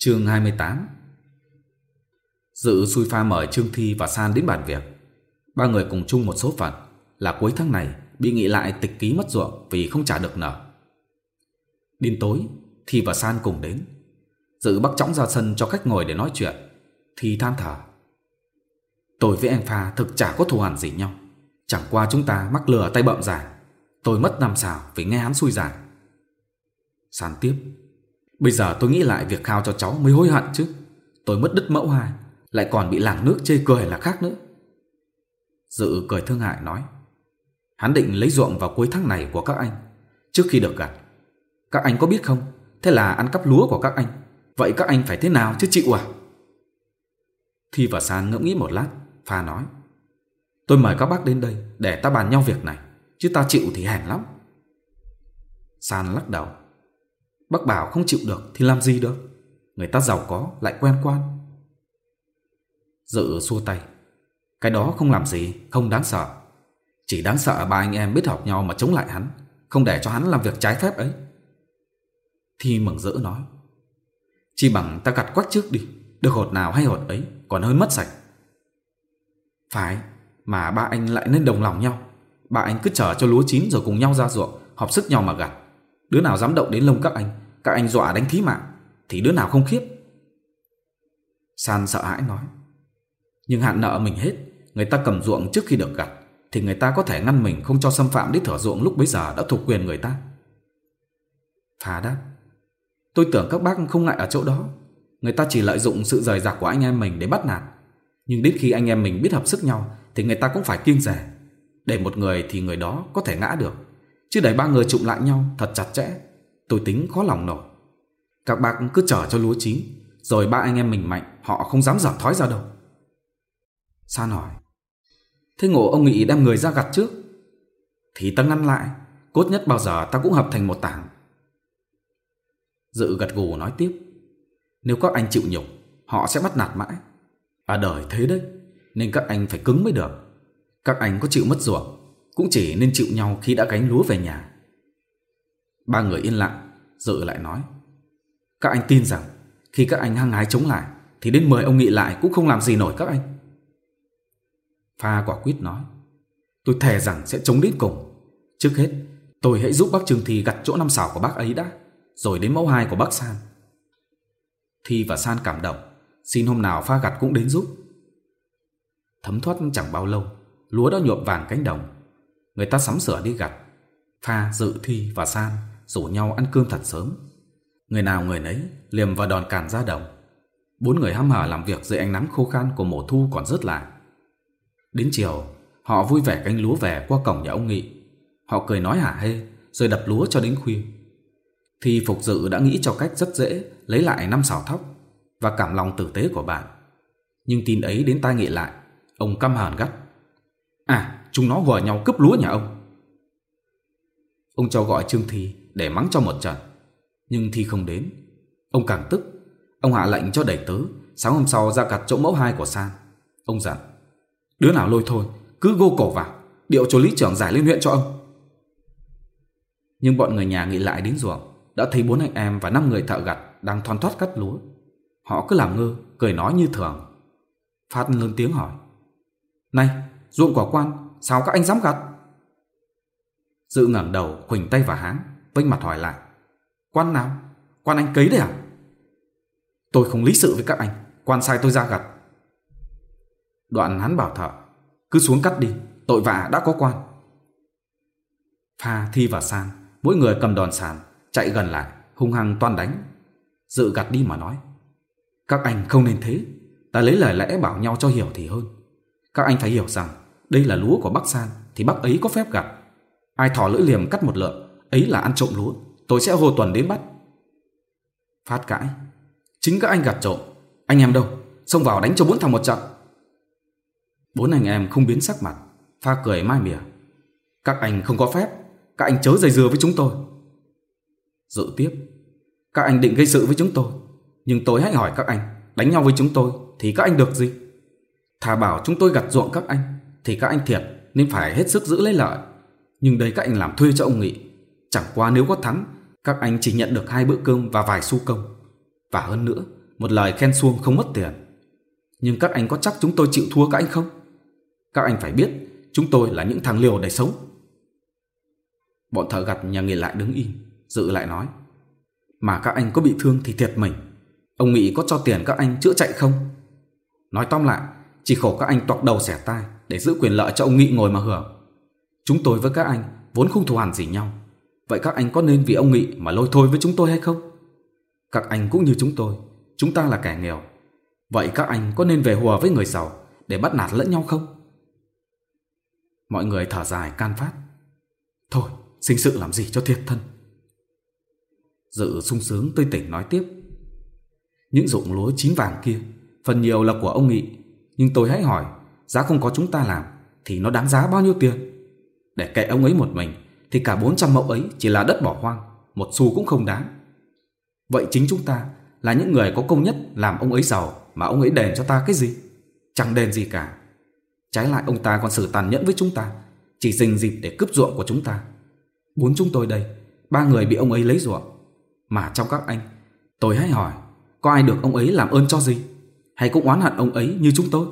chương 28 Dự xui pha mời Trương Thi và San đến bàn việc. Ba người cùng chung một số phận là cuối tháng này bị nghị lại tịch ký mất ruộng vì không trả được nợ. đêm tối, Thi và San cùng đến. Dự bắt chóng ra sân cho khách ngồi để nói chuyện. Thi than thở. Tôi với anh Pha thực chả có thù hẳn gì nhau. Chẳng qua chúng ta mắc lừa tay bậm giả. Tôi mất năm xào vì nghe hắn xui giả. San tiếp. Bây giờ tôi nghĩ lại việc khao cho cháu mới hối hận chứ. Tôi mất đứt mẫu hài lại còn bị làng nước chê cười là khác nữa. Dự cười thương hại nói. Hắn định lấy ruộng vào cuối tháng này của các anh, trước khi được gặt. Các anh có biết không, thế là ăn cắp lúa của các anh. Vậy các anh phải thế nào chứ chịu à? Thi và San ngẫm nghĩ một lát, Pha nói. Tôi mời các bác đến đây để ta bàn nhau việc này, chứ ta chịu thì hèn lắm. San lắc đầu. Bác bảo không chịu được thì làm gì được? Người ta giàu có, lại quen quan. Dự xua tay. Cái đó không làm gì, Không đáng sợ. Chỉ đáng sợ ba anh em biết học nhau mà chống lại hắn, Không để cho hắn làm việc trái phép ấy. Thi mừng rỡ nói. Chỉ bằng ta gặt quách trước đi, Được hột nào hay hột ấy, Còn hơn mất sạch. Phải, Mà ba anh lại nên đồng lòng nhau. Ba anh cứ chờ cho lúa chín rồi cùng nhau ra ruộng Họp sức nhau mà gặt. Đứa nào dám động đến lông các anh Các anh dọa đánh thí mạng, Thì đứa nào không khiếp? San sợ hãi nói, Nhưng hạn nợ mình hết, Người ta cầm ruộng trước khi được gặt, Thì người ta có thể ngăn mình không cho xâm phạm đến thửa ruộng lúc bấy giờ đã thuộc quyền người ta. Phá đáp, Tôi tưởng các bác không ngại ở chỗ đó. Người ta chỉ lợi dụng sự rời rạc của anh em mình để bắt nạt. Nhưng đến khi anh em mình biết hợp sức nhau, Thì người ta cũng phải kiêng rẻ Để một người thì người đó có thể ngã được. Chứ đẩy ba người trụm lại nhau thật chặt chẽ Tôi tính khó lòng nổi. Các bác cứ chờ cho lúa chín Rồi ba anh em mình mạnh Họ không dám giở thói ra đâu. San nói, Thế ngộ ông nghị đem người ra gặt trước Thì ta ngăn lại Cốt nhất bao giờ ta cũng hợp thành một tảng. Dự gật gù nói tiếp Nếu các anh chịu nhục Họ sẽ bắt nạt mãi. À đời thế đấy Nên các anh phải cứng mới được. Các anh có chịu mất ruộng cũng chỉ nên chịu nhau khi đã gánh lúa về nhà. Ba người yên lặng Dự lại nói. Các anh tin rằng, Khi các anh hăng hái chống lại, Thì đến mời ông nghị lại cũng không làm gì nổi các anh. Pha quả quyết nói. Tôi thề rằng sẽ chống đến cùng. Trước hết, tôi hãy giúp bác Trường Thi gặt chỗ năm xảo của bác ấy đã, Rồi đến mẫu hai của bác San. Thi và San cảm động. Xin hôm nào pha gặt cũng đến giúp. Thấm thoát chẳng bao lâu, Lúa đã nhuộm vàng cánh đồng. Người ta sắm sửa đi gặt Pha, dự thi và san Rủ nhau ăn cơm thật sớm. Người nào người nấy liềm và đòn càn ra đồng. Bốn người hăm hở làm việc dưới ánh nắng khô khan của mùa thu còn rất lạ. Đến chiều Họ vui vẻ canh lúa về qua cổng nhà ông Nghị. Họ cười nói hả hê Rồi đập lúa cho đến khuya. Thì Phục Dự đã nghĩ cho cách rất dễ Lấy lại năm xào thóc Và cảm lòng tử tế của bạn. Nhưng tin ấy đến tai nghị lại Ông căm hờn gắt. À chúng nó gọi nhau cướp lúa nhà ông. Ông cho gọi Trương Thi để mắng cho một trận, nhưng Thi không đến. Ông càng tức, ông hạ lệnh cho đẩy tớ, sáng hôm sau ra cặt chỗ mẫu hai của San. Ông dặn, đứa nào lôi thôi, cứ gô cổ vào, điệu cho lý trưởng giải lên huyện cho ông. Nhưng bọn người nhà nghĩ lại đến ruộng, đã thấy bốn anh em và năm người thợ gặt đang thoăn thoát cắt lúa. Họ cứ làm ngơ, cười nói như thường. Phát lớn tiếng hỏi. Này, ruộng quả quan, sao các anh dám gặt? Dự ngẩng đầu, khuỳnh tay và háng, vênh mặt hỏi lại. Quan nào? Quan anh cấy đấy à? Tôi không lý sự với các anh, quan sai tôi ra gặt. Đoạn hắn bảo thợ, cứ xuống cắt đi, tội vạ đã có quan. Pha, Thi và San, mỗi người cầm đòn sàn, chạy gần lại, hung hăng toan đánh. Dự gặt đi mà nói, các anh không nên thế, ta lấy lời lẽ bảo nhau cho hiểu thì hơn. Các anh phải hiểu rằng đây là lúa của bác San thì bác ấy có phép gặp Ai thỏ lưỡi liềm cắt một lượng, ấy là ăn trộm lúa, tôi sẽ hồ tuần đến bắt. Phát cãi, chính các anh gặt trộm, anh em đâu, xông vào đánh cho bốn thằng một trận. Bốn anh em không biến sắc mặt, pha cười mai mỉa. Các anh không có phép, các anh chớ dây dừa với chúng tôi. Dự tiếp, các anh định gây sự với chúng tôi, nhưng tôi hãy hỏi các anh, đánh nhau với chúng tôi thì các anh được gì? Thà bảo chúng tôi gặt ruộng các anh thì các anh thiệt nên phải hết sức giữ lấy lợi. Nhưng đây các anh làm thuê cho ông Nghị. Chẳng qua nếu có thắng, các anh chỉ nhận được hai bữa cơm và vài xu công. Và hơn nữa, một lời khen xuông không mất tiền. Nhưng các anh có chắc chúng tôi chịu thua các anh không? Các anh phải biết, chúng tôi là những thằng liều để sống. Bọn thợ gặt nhà nghề lại đứng im, dự lại nói. Mà các anh có bị thương thì thiệt mình. Ông Nghị có cho tiền các anh chữa chạy không? Nói tóm lại, chỉ khổ các anh toạc đầu xẻ tai để giữ quyền lợi cho ông Nghị ngồi mà hưởng. Chúng tôi với các anh vốn không thù hẳn gì nhau. Vậy các anh có nên vì ông Nghị mà lôi thôi với chúng tôi hay không? Các anh cũng như chúng tôi, chúng ta là kẻ nghèo. Vậy các anh có nên về hùa với người giàu để bắt nạt lẫn nhau không? Mọi người thở dài can phát. Thôi, sinh sự làm gì cho thiệt thân. Dự sung sướng tươi tỉnh nói tiếp. Những ruộng lúa chín vàng kia, phần nhiều là của ông Nghị nhưng tôi hãy hỏi, Giá không có chúng ta làm Thì nó đáng giá bao nhiêu tiền? Để kệ ông ấy một mình Thì cả 400 mẫu ấy chỉ là đất bỏ hoang, Một xu cũng không đáng. Vậy chính chúng ta là những người có công nhất Làm ông ấy giàu mà ông ấy đền cho ta cái gì? Chẳng đền gì cả. Trái lại ông ta còn xử tàn nhẫn với chúng ta, Chỉ dình dịp để cướp ruộng của chúng ta. Bốn chúng tôi đây, Ba người bị ông ấy lấy ruộng. Mà trong các anh, Tôi hãy hỏi, Có ai được ông ấy làm ơn cho gì? hay cũng oán hận ông ấy như chúng tôi?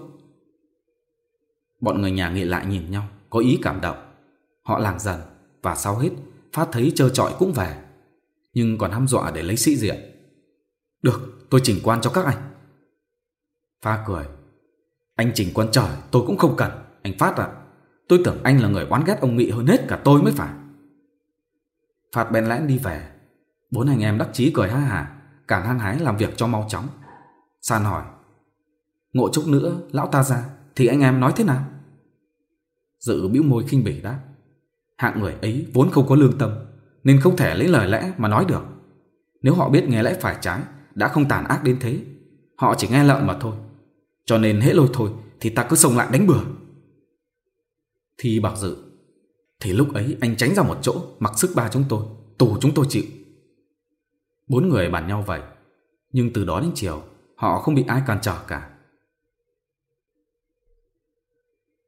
Bọn người nhà nghị lại nhìn nhau, có ý cảm động. Họ làng dần, và sau hết, phát thấy trơ trọi cũng về. Nhưng còn hăm dọa để lấy sĩ diện. Được, tôi chỉnh quan cho các anh. Pha cười. Anh chỉnh quan trời, tôi cũng không cần. Anh Phát ạ, à, tôi tưởng anh là người oán ghét ông Nghị hơn hết cả tôi mới phải. Phát bèn lẽn đi về. Bốn anh em đắc chí cười ha hà, càng hăng hái làm việc cho mau chóng. San hỏi, Ngộ chốc nữa, lão ta ra, Thì anh em nói thế nào? Dự bĩu môi khinh bỉ đáp. Hạng người ấy vốn không có lương tâm, Nên không thể lấy lời lẽ mà nói được. Nếu họ biết nghe lẽ phải trái, Đã không tàn ác đến thế, Họ chỉ nghe lợn mà thôi. Cho nên hễ lôi thôi, Thì ta cứ xông lại đánh bừa. Thì bảo dự, Thì lúc ấy anh tránh ra một chỗ, Mặc sức ba chúng tôi, Tù chúng tôi chịu. Bốn người bàn nhau vậy, Nhưng từ đó đến chiều, Họ không bị ai cản trở cả.